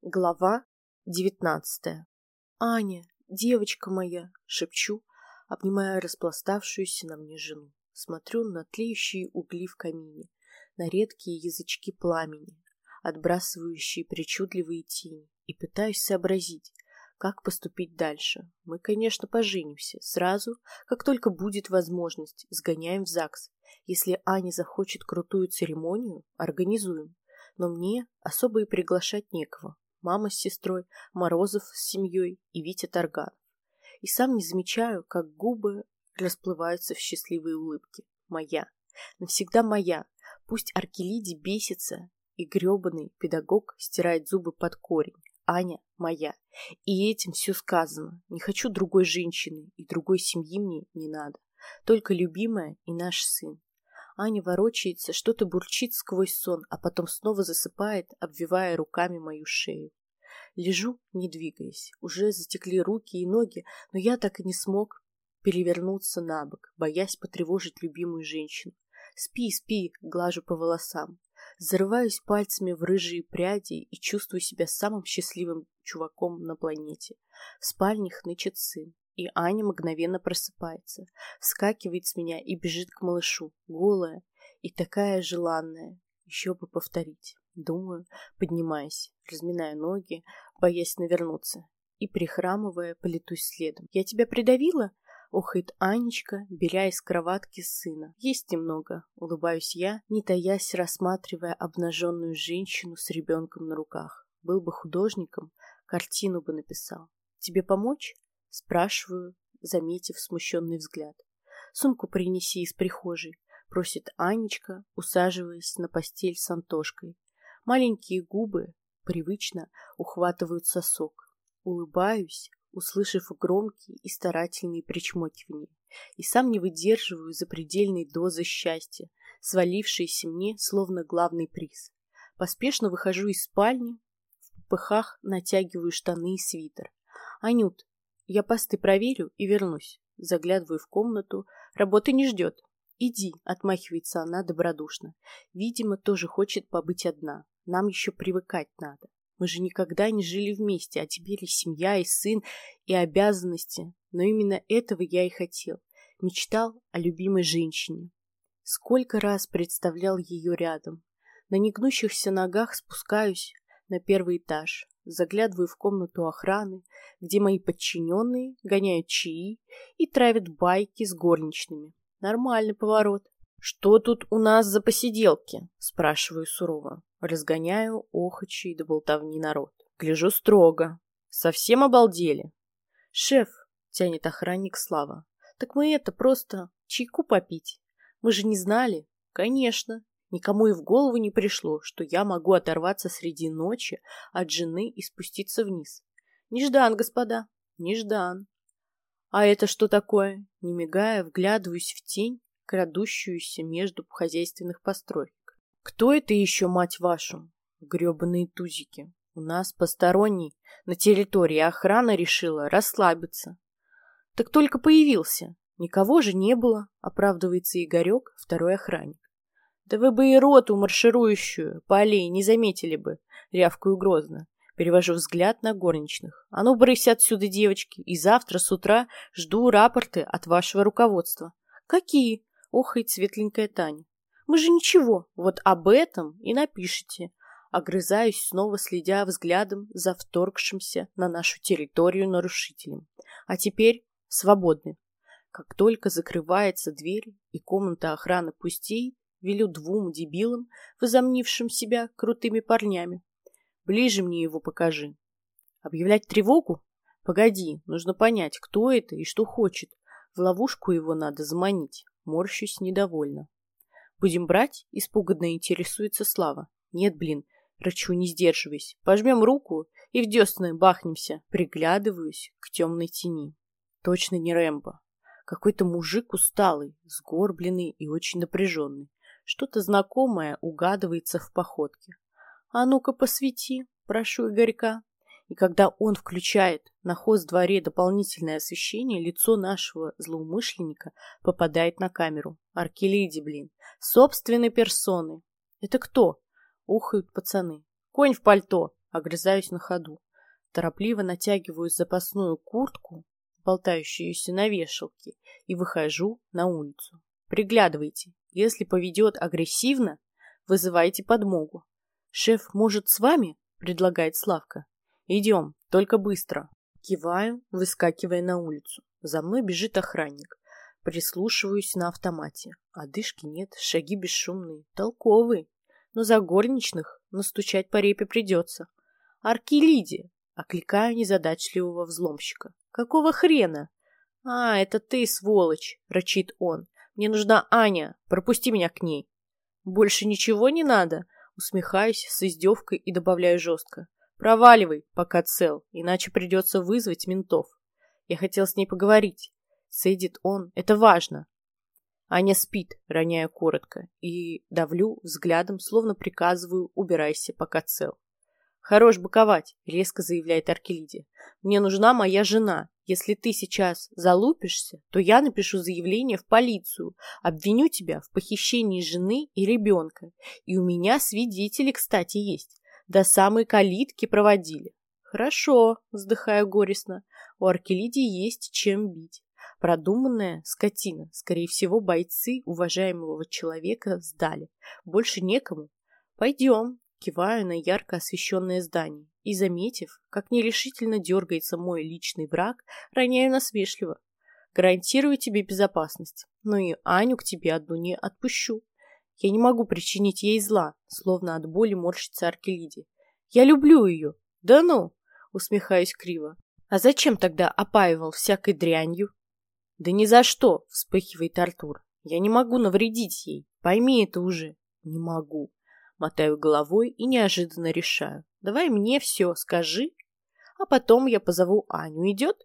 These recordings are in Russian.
Глава девятнадцатая. «Аня, девочка моя!» — шепчу, обнимая распластавшуюся на мне жену. Смотрю на тлеющие угли в камине, на редкие язычки пламени, отбрасывающие причудливые тени, и пытаюсь сообразить, как поступить дальше. Мы, конечно, поженимся. Сразу, как только будет возможность, сгоняем в ЗАГС. Если Аня захочет крутую церемонию, организуем. Но мне особо и приглашать некого. Мама с сестрой, Морозов с семьей и Витя Тарганов. И сам не замечаю, как губы расплываются в счастливые улыбки. Моя. Навсегда моя. Пусть Аркелиди бесится, и гребаный педагог стирает зубы под корень. Аня моя. И этим все сказано. Не хочу другой женщины, и другой семьи мне не надо. Только любимая и наш сын. Аня ворочается, что-то бурчит сквозь сон, а потом снова засыпает, обвивая руками мою шею. Лежу, не двигаясь. Уже затекли руки и ноги, но я так и не смог перевернуться на бок, боясь потревожить любимую женщину. «Спи, спи!» — глажу по волосам. Зарываюсь пальцами в рыжие пряди и чувствую себя самым счастливым чуваком на планете. В спальне хнычет сын, и Аня мгновенно просыпается, вскакивает с меня и бежит к малышу, голая и такая желанная. Еще бы повторить. Думаю, поднимаясь, разминая ноги, боясь навернуться, и, прихрамывая, полетусь следом. «Я тебя придавила?» Охает Анечка, беря из кроватки сына. Есть немного, улыбаюсь я, не таясь, рассматривая обнаженную женщину с ребенком на руках. Был бы художником, картину бы написал. Тебе помочь? Спрашиваю, заметив смущенный взгляд. Сумку принеси из прихожей, просит Анечка, усаживаясь на постель с Антошкой. Маленькие губы привычно ухватывают сосок. Улыбаюсь, услышав громкие и старательные причмокивания, и сам не выдерживаю запредельной дозы счастья, свалившейся мне словно главный приз. Поспешно выхожу из спальни, в пыхах натягиваю штаны и свитер. «Анют, я посты проверю и вернусь». Заглядываю в комнату. Работы не ждет. «Иди», — отмахивается она добродушно. Видимо, тоже хочет побыть одна. Нам еще привыкать надо. Мы же никогда не жили вместе, а теперь и семья, и сын, и обязанности. Но именно этого я и хотел. Мечтал о любимой женщине. Сколько раз представлял ее рядом. На негнущихся ногах спускаюсь на первый этаж, заглядываю в комнату охраны, где мои подчиненные гоняют чаи и травят байки с горничными. Нормальный поворот. «Что тут у нас за посиделки?» – спрашиваю сурово. Разгоняю охочий до болтовни народ. Гляжу строго. Совсем обалдели. «Шеф», — тянет охранник Слава, — «так мы это просто чайку попить. Мы же не знали». «Конечно». Никому и в голову не пришло, что я могу оторваться среди ночи от жены и спуститься вниз. Неждан, господа, неждан. А это что такое? Не мигая, вглядываюсь в тень, крадущуюся между хозяйственных построек. Кто это еще, мать вашу? Гребаные тузики. У нас посторонний на территории охрана решила расслабиться. Так только появился. Никого же не было, оправдывается Игорек, второй охранник. Да вы бы и роту марширующую по аллее не заметили бы, рявкаю грозно. Перевожу взгляд на горничных. А ну, брысь отсюда, девочки, и завтра с утра жду рапорты от вашего руководства. Какие? Охает светленькая Таня. Мы же ничего, вот об этом и напишите. Огрызаюсь, снова следя взглядом за вторгшимся на нашу территорию нарушителем. А теперь свободны. Как только закрывается дверь и комната охраны пустеет, велю двум дебилам, возомнившим себя крутыми парнями. Ближе мне его покажи. Объявлять тревогу? Погоди, нужно понять, кто это и что хочет. В ловушку его надо заманить. Морщусь недовольно. Будем брать? Испуганно интересуется Слава. Нет, блин, рычу, не сдерживаясь. Пожмем руку и в десны бахнемся. Приглядываюсь к темной тени. Точно не Рэмбо. Какой-то мужик усталый, сгорбленный и очень напряженный. Что-то знакомое угадывается в походке. А ну-ка посвети, прошу Игорька. И когда он включает на хоз-дворе дополнительное освещение, лицо нашего злоумышленника попадает на камеру. Аркелиди, блин. Собственной персоны. Это кто? Ухают пацаны. Конь в пальто. Огрызаюсь на ходу. Торопливо натягиваю запасную куртку, болтающуюся на вешалке, и выхожу на улицу. Приглядывайте. Если поведет агрессивно, вызывайте подмогу. «Шеф, может, с вами?» — предлагает Славка. «Идем, только быстро». Киваю, выскакивая на улицу. За мной бежит охранник. Прислушиваюсь на автомате. Одышки нет, шаги бесшумные, толковые. Но за горничных настучать по репе придется. «Аркелиди!» — окликаю незадачливого взломщика. «Какого хрена?» «А, это ты, сволочь!» — рычит он. «Мне нужна Аня. Пропусти меня к ней». «Больше ничего не надо?» Усмехаюсь с издевкой и добавляю жестко. Проваливай, пока цел, иначе придется вызвать ментов. Я хотел с ней поговорить. Сидит он, это важно. Аня спит, роняя коротко, и давлю взглядом, словно приказываю, убирайся, пока цел. «Хорош быковать», — резко заявляет Аркелиди. «Мне нужна моя жена. Если ты сейчас залупишься, то я напишу заявление в полицию, обвиню тебя в похищении жены и ребенка. И у меня свидетели, кстати, есть. До самой калитки проводили». «Хорошо», — вздыхаю горестно. «У Аркелиди есть чем бить. Продуманная скотина. Скорее всего, бойцы уважаемого человека сдали. Больше некому. Пойдем, Киваю на ярко освещенное здание и, заметив, как нерешительно дергается мой личный враг, роняю насмешливо. Гарантирую тебе безопасность, но и Аню к тебе одну не отпущу. Я не могу причинить ей зла, словно от боли морщится Аркелиди. Я люблю ее. Да ну, усмехаюсь криво. А зачем тогда опаивал всякой дрянью? Да ни за что, вспыхивает Артур. Я не могу навредить ей. Пойми это уже. Не могу. Мотаю головой и неожиданно решаю. Давай мне все скажи, а потом я позову Аню. Идет?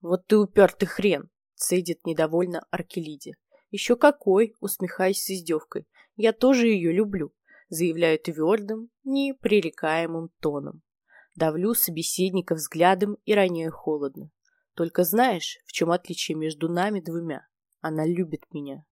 Вот ты упертый хрен, цедит недовольно Аркелиде. Еще какой, усмехаясь с издевкой. Я тоже ее люблю, заявляю твердым, непререкаемым тоном. Давлю собеседника взглядом и роняю холодно. Только знаешь, в чем отличие между нами двумя? Она любит меня.